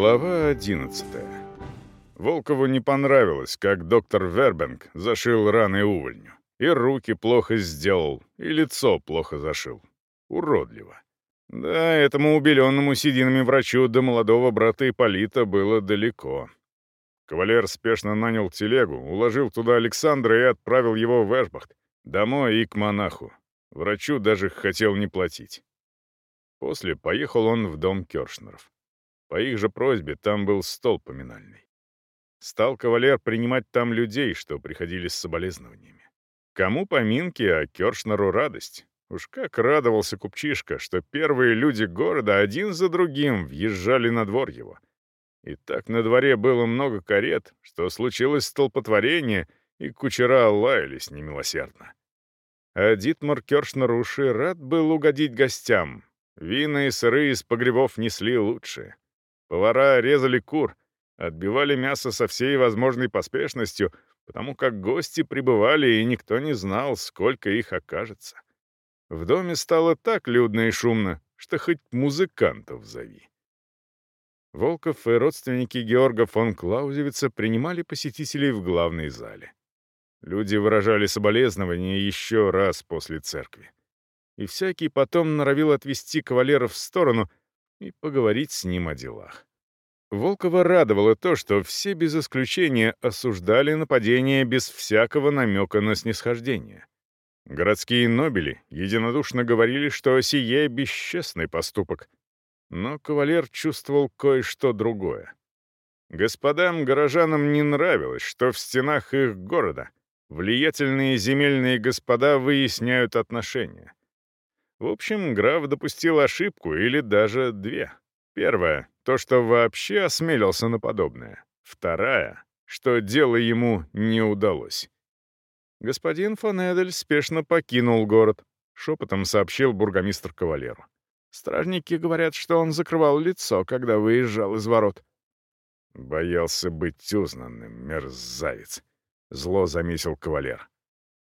Глава 11 Волкову не понравилось, как доктор Вербенг зашил раны увольню. И руки плохо сделал, и лицо плохо зашил. Уродливо. Да, этому убеленному сединами врачу до молодого брата Ипполита было далеко. Кавалер спешно нанял телегу, уложил туда Александра и отправил его в Эшбахт, домой и к монаху. Врачу даже хотел не платить. После поехал он в дом Кёршнеров. По их же просьбе там был стол поминальный. Стал кавалер принимать там людей, что приходили с соболезнованиями. Кому поминки, а Кёршнеру радость. Уж как радовался купчишка, что первые люди города один за другим въезжали на двор его. И так на дворе было много карет, что случилось столпотворение, и кучера лаялись немилосердно. А Дитмар Кёршнер рад был угодить гостям. Вина и сыры из погребов несли лучшие. Повара резали кур, отбивали мясо со всей возможной поспешностью, потому как гости прибывали, и никто не знал, сколько их окажется. В доме стало так людно и шумно, что хоть музыкантов зови. Волков и родственники Георга фон Клаузевица принимали посетителей в главной зале. Люди выражали соболезнования еще раз после церкви. И всякий потом норовил отвести кавалера в сторону — и поговорить с ним о делах. Волкова радовало то, что все без исключения осуждали нападение без всякого намека на снисхождение. Городские нобели единодушно говорили, что сие бесчестный поступок. Но кавалер чувствовал кое-что другое. Господам горожанам не нравилось, что в стенах их города влиятельные земельные господа выясняют отношения. В общем, граф допустил ошибку или даже две. Первая — то, что вообще осмелился на подобное. Вторая — что дело ему не удалось. Господин фон Эдель спешно покинул город, шепотом сообщил бургомистр кавалеру. Стражники говорят, что он закрывал лицо, когда выезжал из ворот. Боялся быть узнанным, мерзавец. Зло заметил кавалер.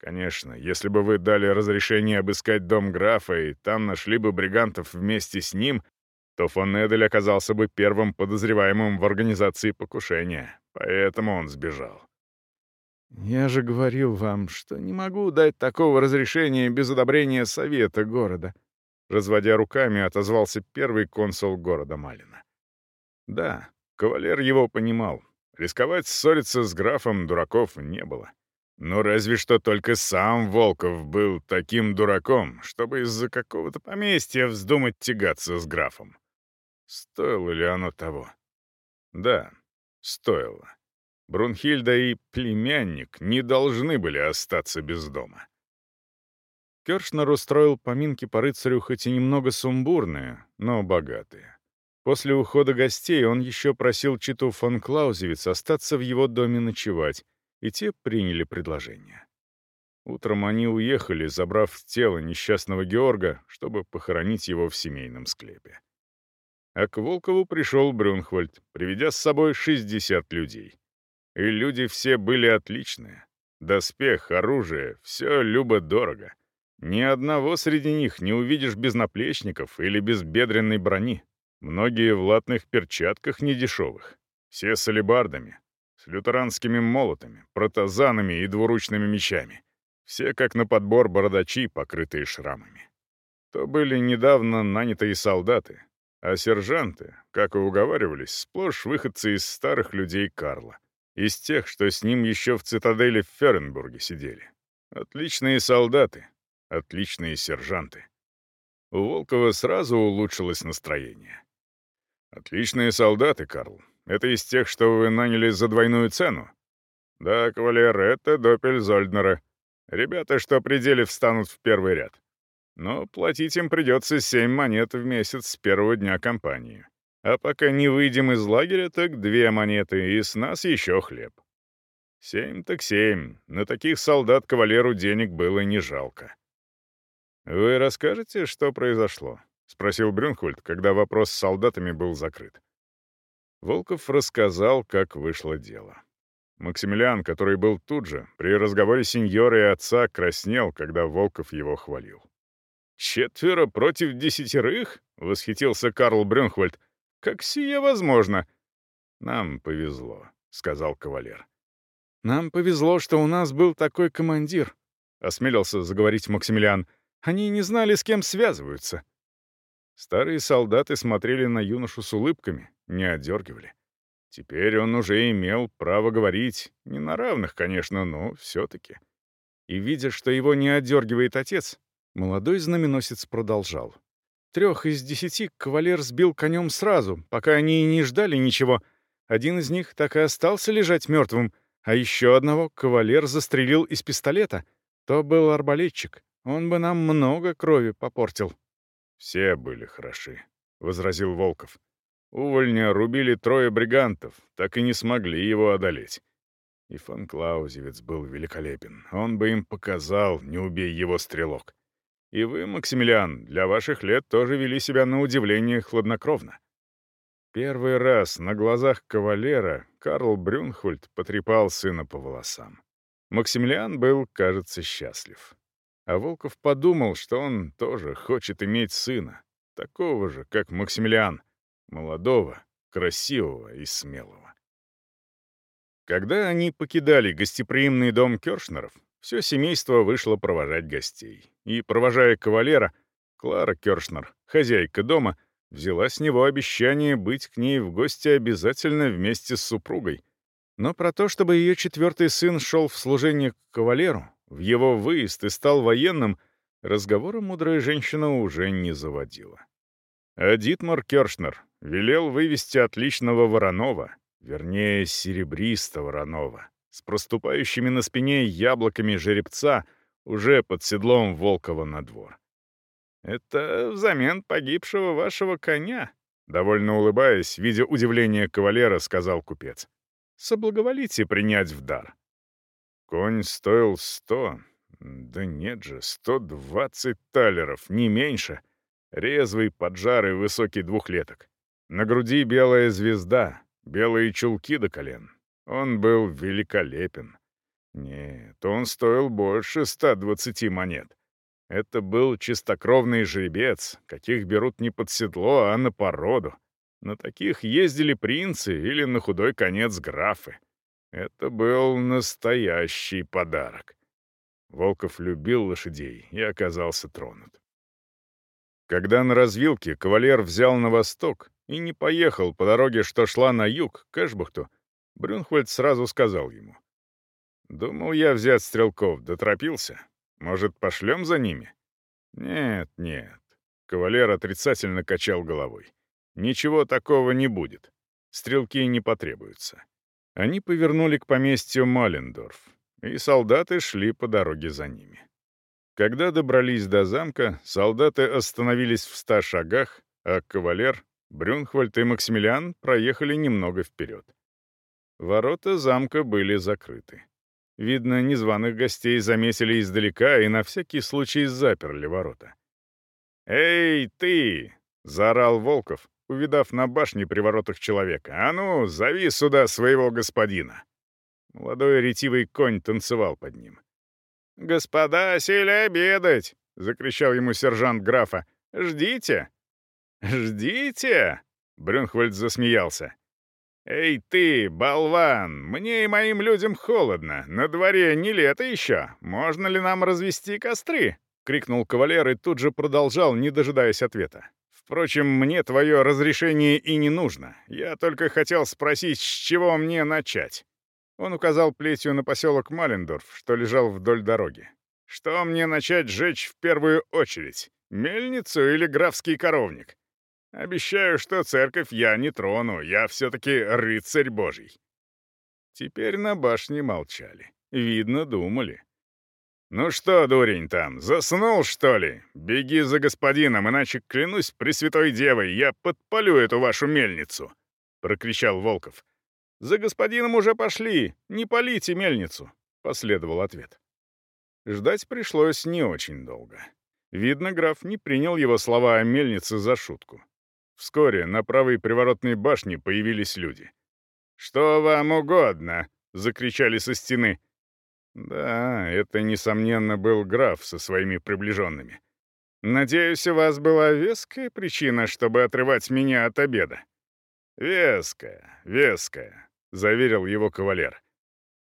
Конечно, если бы вы дали разрешение обыскать дом графа и там нашли бы бригантов вместе с ним, то фон Эдель оказался бы первым подозреваемым в организации покушения, поэтому он сбежал. «Я же говорил вам, что не могу дать такого разрешения без одобрения совета города», разводя руками, отозвался первый консул города Малина. Да, кавалер его понимал. Рисковать ссориться с графом дураков не было. Ну, разве что только сам Волков был таким дураком, чтобы из-за какого-то поместья вздумать тягаться с графом. Стоило ли оно того? Да, стоило. Брунхильда и племянник не должны были остаться без дома. Кершнер устроил поминки по рыцарю хоть и немного сумбурные, но богатые. После ухода гостей он еще просил читу фон Клаузевиц остаться в его доме ночевать, и те приняли предложение. Утром они уехали, забрав тело несчастного Георга, чтобы похоронить его в семейном склепе. А к Волкову пришел Брюнхвальд, приведя с собой 60 людей. И люди все были отличные. Доспех, оружие — все любо-дорого. Ни одного среди них не увидишь без наплечников или без бедренной брони. Многие в латных перчатках недешевых. Все с алебардами, с лютеранскими молотами, протазанами и двуручными мечами. Все как на подбор бородачи, покрытые шрамами. То были недавно нанятые солдаты, а сержанты, как и уговаривались, сплошь выходцы из старых людей Карла, из тех, что с ним еще в цитадели в Ференбурге сидели. Отличные солдаты, отличные сержанты. У Волкова сразу улучшилось настроение. «Отличные солдаты, Карл. Это из тех, что вы наняли за двойную цену?» «Да, кавалер, это допель Зольднера. Ребята, что при встанут в первый ряд. Но платить им придется семь монет в месяц с первого дня кампании. А пока не выйдем из лагеря, так две монеты, и с нас еще хлеб. Семь так семь. На таких солдат кавалеру денег было не жалко. «Вы расскажете, что произошло?» — спросил Брюнхвальд, когда вопрос с солдатами был закрыт. Волков рассказал, как вышло дело. Максимилиан, который был тут же, при разговоре сеньора и отца краснел, когда Волков его хвалил. «Четверо против десятерых?» — восхитился Карл Брюнхвальд. «Как сие возможно? «Нам повезло», — сказал кавалер. «Нам повезло, что у нас был такой командир», — осмелился заговорить Максимилиан. «Они не знали, с кем связываются». Старые солдаты смотрели на юношу с улыбками, не отдергивали. Теперь он уже имел право говорить, не на равных, конечно, но все-таки. И, видя, что его не отдергивает отец, молодой знаменосец продолжал. Трех из десяти кавалер сбил конем сразу, пока они и не ждали ничего. Один из них так и остался лежать мертвым, а еще одного кавалер застрелил из пистолета. То был арбалетчик. Он бы нам много крови попортил. «Все были хороши», — возразил Волков. Увольня рубили трое бригантов, так и не смогли его одолеть. И фон Клаузевец был великолепен. Он бы им показал, не убей его стрелок. И вы, Максимилиан, для ваших лет тоже вели себя на удивление хладнокровно. Первый раз на глазах кавалера Карл Брюнхольд потрепал сына по волосам. Максимилиан был, кажется, счастлив. А Волков подумал, что он тоже хочет иметь сына, такого же, как Максимилиан — Молодого, красивого и смелого. Когда они покидали гостеприимный дом Кёршнеров, все семейство вышло провожать гостей. И, провожая кавалера, Клара Кёршнер, хозяйка дома, взяла с него обещание быть к ней в гости обязательно вместе с супругой. Но про то, чтобы ее четвертый сын шел в служение к кавалеру, в его выезд и стал военным, разговора мудрая женщина уже не заводила. А Дитмар Кёршнер велел вывести отличного Воронова, вернее, серебристого Воронова, с проступающими на спине яблоками жеребца, уже под седлом Волкова на двор. «Это взамен погибшего вашего коня», — довольно улыбаясь, видя удивление кавалера, сказал купец. «Соблаговолите принять в дар». Конь стоил сто, да нет же, сто двадцать талеров, не меньше — Резвый, поджарый, высокий двухлеток. На груди белая звезда, белые чулки до колен. Он был великолепен. Нет, он стоил больше 120 монет. Это был чистокровный жеребец, каких берут не под седло, а на породу. На таких ездили принцы или на худой конец графы. Это был настоящий подарок. Волков любил лошадей и оказался тронут. Когда на развилке кавалер взял на восток и не поехал по дороге, что шла на юг, к Эшбухту, Брюнхвальд сразу сказал ему. «Думал я взять стрелков, доторопился. Может, пошлем за ними?» «Нет, нет». Кавалер отрицательно качал головой. «Ничего такого не будет. Стрелки не потребуются». Они повернули к поместью Малендорф, и солдаты шли по дороге за ними. Когда добрались до замка, солдаты остановились в ста шагах, а кавалер, Брюнхвальд и Максимилиан проехали немного вперед. Ворота замка были закрыты. Видно, незваных гостей заметили издалека и на всякий случай заперли ворота. «Эй, ты!» — заорал Волков, увидав на башне при воротах человека. «А ну, зови сюда своего господина!» Молодой ретивый конь танцевал под ним. «Господа, сели обедать!» — закричал ему сержант графа. «Ждите!» «Ждите!» — Брюнхвальд засмеялся. «Эй ты, болван, мне и моим людям холодно. На дворе не лето еще. Можно ли нам развести костры?» — крикнул кавалер и тут же продолжал, не дожидаясь ответа. «Впрочем, мне твое разрешение и не нужно. Я только хотел спросить, с чего мне начать». Он указал плетью на поселок Малендорф, что лежал вдоль дороги. «Что мне начать жечь в первую очередь? Мельницу или графский коровник? Обещаю, что церковь я не трону, я все-таки рыцарь божий». Теперь на башне молчали. Видно, думали. «Ну что, дурень там, заснул, что ли? Беги за господином, иначе, клянусь Пресвятой Девой, я подпалю эту вашу мельницу!» — прокричал Волков. «За господином уже пошли! Не полите мельницу!» — последовал ответ. Ждать пришлось не очень долго. Видно, граф не принял его слова о мельнице за шутку. Вскоре на правой приворотной башне появились люди. «Что вам угодно?» — закричали со стены. Да, это, несомненно, был граф со своими приближенными. «Надеюсь, у вас была веская причина, чтобы отрывать меня от обеда?» «Веская, веская», — заверил его кавалер.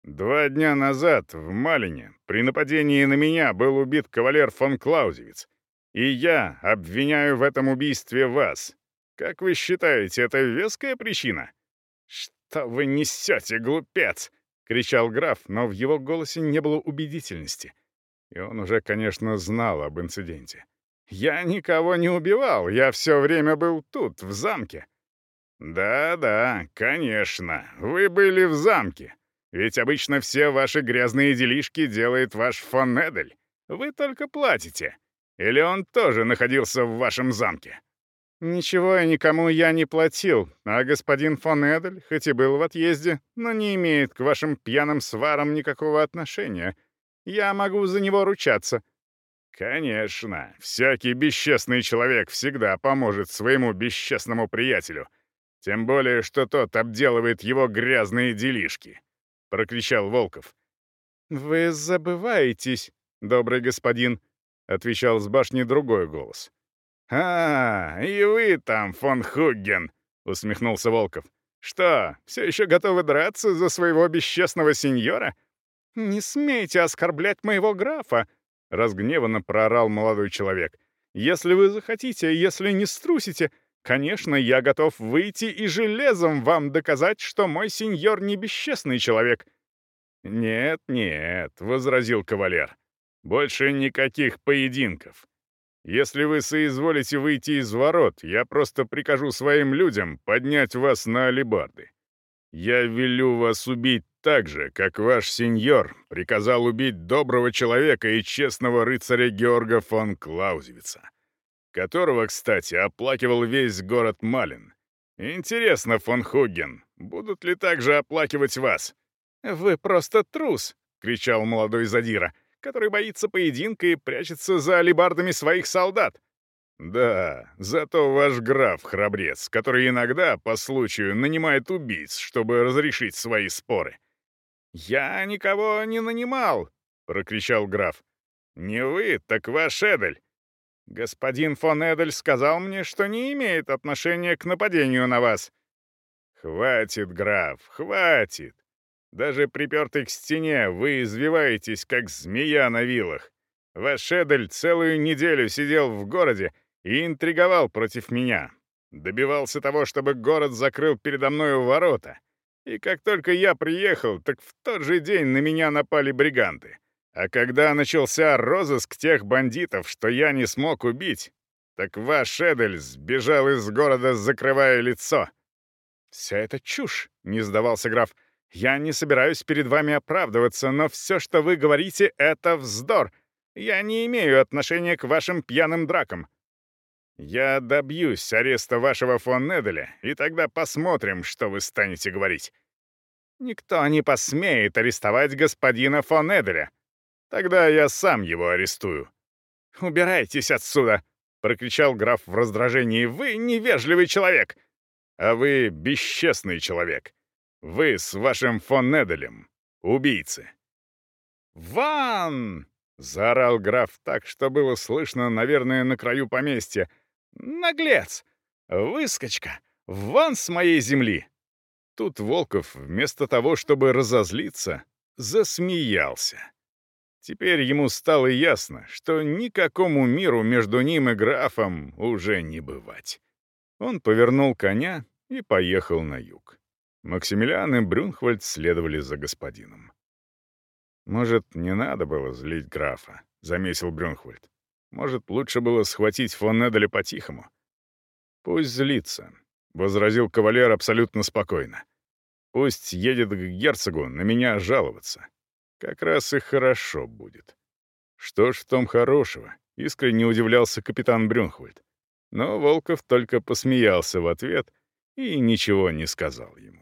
«Два дня назад в Малине при нападении на меня был убит кавалер фон Клаузевиц, и я обвиняю в этом убийстве вас. Как вы считаете, это веская причина?» «Что вы несете, глупец?» — кричал граф, но в его голосе не было убедительности. И он уже, конечно, знал об инциденте. «Я никого не убивал, я все время был тут, в замке». «Да-да, конечно, вы были в замке. Ведь обычно все ваши грязные делишки делает ваш фон Эдель. Вы только платите. Или он тоже находился в вашем замке?» «Ничего и никому я не платил, а господин фон Эдель, хоть и был в отъезде, но не имеет к вашим пьяным сварам никакого отношения. Я могу за него ручаться». «Конечно, всякий бесчестный человек всегда поможет своему бесчестному приятелю. Тем более, что тот обделывает его грязные делишки», — прокричал Волков. «Вы забываетесь, добрый господин», — отвечал с башни другой голос. «А, и вы там, фон Хугген!» — усмехнулся Волков. «Что, все еще готовы драться за своего бесчестного сеньора?» «Не смейте оскорблять моего графа!» — разгневанно проорал молодой человек. «Если вы захотите, если не струсите, конечно, я готов выйти и железом вам доказать, что мой сеньор не бесчестный человек». «Нет, нет», — возразил кавалер. «Больше никаких поединков. Если вы соизволите выйти из ворот, я просто прикажу своим людям поднять вас на алебарды. Я велю вас убить так же, как ваш сеньор приказал убить доброго человека и честного рыцаря Георга фон Клаузевица, которого, кстати, оплакивал весь город Малин. Интересно, фон Хуген, будут ли также оплакивать вас? «Вы просто трус!» — кричал молодой задира — который боится поединка и прячется за алебардами своих солдат. Да, зато ваш граф храбрец, который иногда, по случаю, нанимает убийц, чтобы разрешить свои споры. «Я никого не нанимал!» — прокричал граф. «Не вы, так ваш Эдель. Господин фон Эдель сказал мне, что не имеет отношения к нападению на вас». «Хватит, граф, хватит. Даже припертый к стене, вы извиваетесь, как змея на вилах. Ваш Эдель целую неделю сидел в городе и интриговал против меня. Добивался того, чтобы город закрыл передо мною ворота. И как только я приехал, так в тот же день на меня напали бриганты. А когда начался розыск тех бандитов, что я не смог убить, так ваш Эдель сбежал из города, закрывая лицо. «Вся это чушь», — не сдавался граф. Я не собираюсь перед вами оправдываться, но все, что вы говорите, — это вздор. Я не имею отношения к вашим пьяным дракам». «Я добьюсь ареста вашего фон Неделя, и тогда посмотрим, что вы станете говорить». «Никто не посмеет арестовать господина фон Неделя. Тогда я сам его арестую». «Убирайтесь отсюда!» — прокричал граф в раздражении. «Вы невежливый человек!» «А вы бесчестный человек!» Вы с вашим фон Неделем. Убийцы. «Ван!» — заорал граф так, что было слышно, наверное, на краю поместья. «Наглец! Выскочка! Ван с моей земли!» Тут Волков, вместо того, чтобы разозлиться, засмеялся. Теперь ему стало ясно, что никакому миру между ним и графом уже не бывать. Он повернул коня и поехал на юг. Максимилиан и Брюнхвальд следовали за господином. «Может, не надо было злить графа», — заметил Брюнхвальд. «Может, лучше было схватить фон Эделя по-тихому?» «Пусть злится», — возразил кавалер абсолютно спокойно. «Пусть едет к герцогу на меня жаловаться. Как раз и хорошо будет». «Что ж в том хорошего?» — искренне удивлялся капитан Брюнхвальд. Но Волков только посмеялся в ответ и ничего не сказал ему.